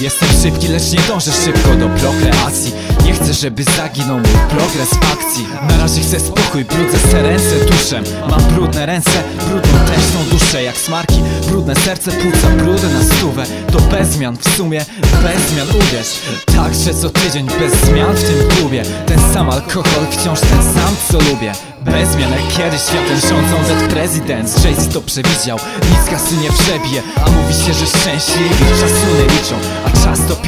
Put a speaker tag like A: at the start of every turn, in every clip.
A: Jestem szybki, lecz nie dążę szybko do prokreacji. Nie chcę, żeby zaginął mój progres w akcji. Na razie chcę spokój, brudzę se ręce Mam brudne ręce, brudną tężną duszę Jak smarki, brudne serce, płuca, brudy na stówę. To bez zmian, w sumie bez zmian uwierz. Także co tydzień bez zmian w tym klubie. Ten sam alkohol, wciąż ten sam co lubię. Bez zmian jak kiedyś światem rządzą Dead Presidents Jay-Z to przewidział, nic kasy nie przebije. A mówi się, że szczęśliwi czasu nie liczą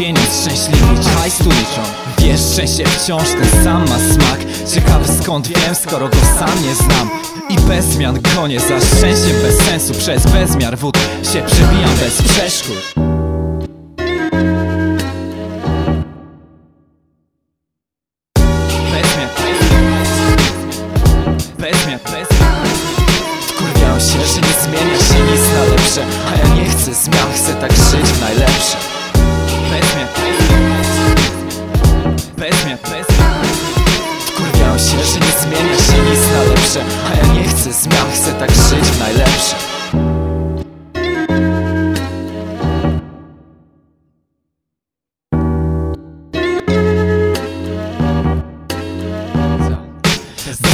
A: pieniądz, szczęśliwi hajs tu liczą Wiesz, szczęście wciąż ten sam ma smak. Ciekawy skąd wiem, skoro go sam nie znam. I bez zmian gonię za szczęściem bez sensu. Przez bezmiar wód się przebijam bez przeszkód. Wkurwiałem się, że nie zmienia się nic na lepsze. A ja nie chcę zmian, chcę tak żyć w najlepsze lepsze A ja nie chcę zmian, chcę tak żyć w najlepsze.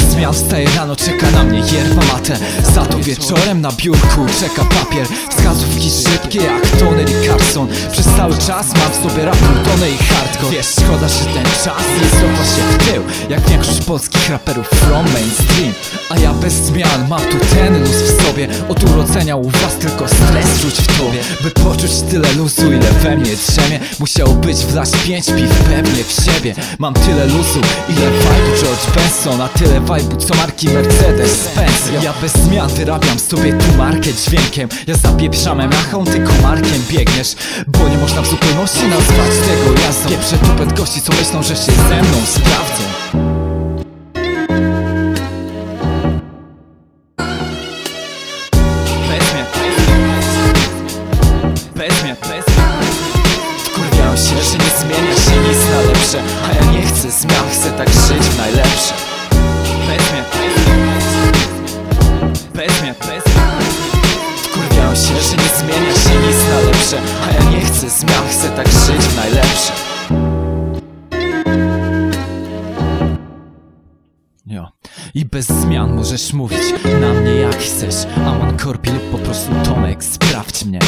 A: Zmian wstaję rano, czeka na mnie yerba mate. Za to wieczorem na biurku czeka papier. Wskazówki szybkie jak Toner i Carson Przez cały czas mam w sobie rap Tony i hardcore. Wiesz, szkoda, że ten czas nie cofa się w tył Jak większość polskich raperów from mainstream. A ja bez zmian mam tu ten luz w sobie. Od urodzenia u was tylko stres czuć w tobie. By poczuć tyle luzu, ile we mnie drzemie Musiał być wlać pięć piw pewnie w siebie. Mam tyle luzu, ile vibe'u George Benson A tyle vibe'u co marki Mercedes Benz Ja bez zmian wyrabiam sobie tu markę dźwiękiem. Ja zapieprzam machą, ty komarkiem biegniesz. Bo nie można w zupełności nazwać tego jazdą. Pieprzę tupet gości, co myślą, że się ze mną Bez zmian, bez zmian, bez zmian Wkurwiałem się, że nie zmienia się nic na lepsze A ja nie chcę zmian, chcę tak żyć w najlepsze. Zmian, bez zmian, bez zmian Wkurwiałem się, że nie zmienia się nic na lepsze A ja nie chcę zmian, chcę tak żyć najlepsze I bez zmian możesz mówić na mnie jak chcesz. Aman Korpi lub po prostu Tomek, sprawdź mnie